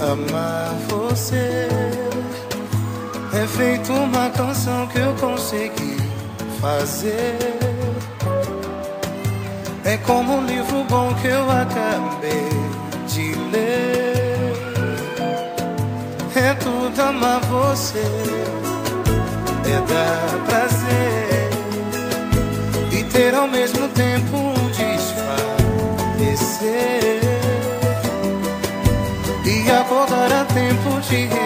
amar você. É feito uma canção que eu consegui fazer. É como um livro bom que eu acabei de ler. É tudo amar você. É dar prazer. E ter ao mesmo tempo um desfalecer. Tempo